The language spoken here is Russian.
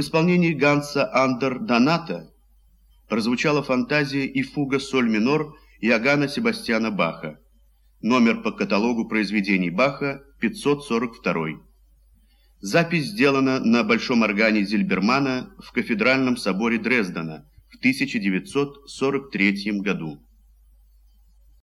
В исполнении Ганса Андер Доната прозвучала фантазия и фуга соль минор Иоганна Себастьяна Баха. Номер по каталогу произведений Баха 542. Запись сделана на большом органе Зильбермана в кафедральном соборе Дрездена в 1943 году.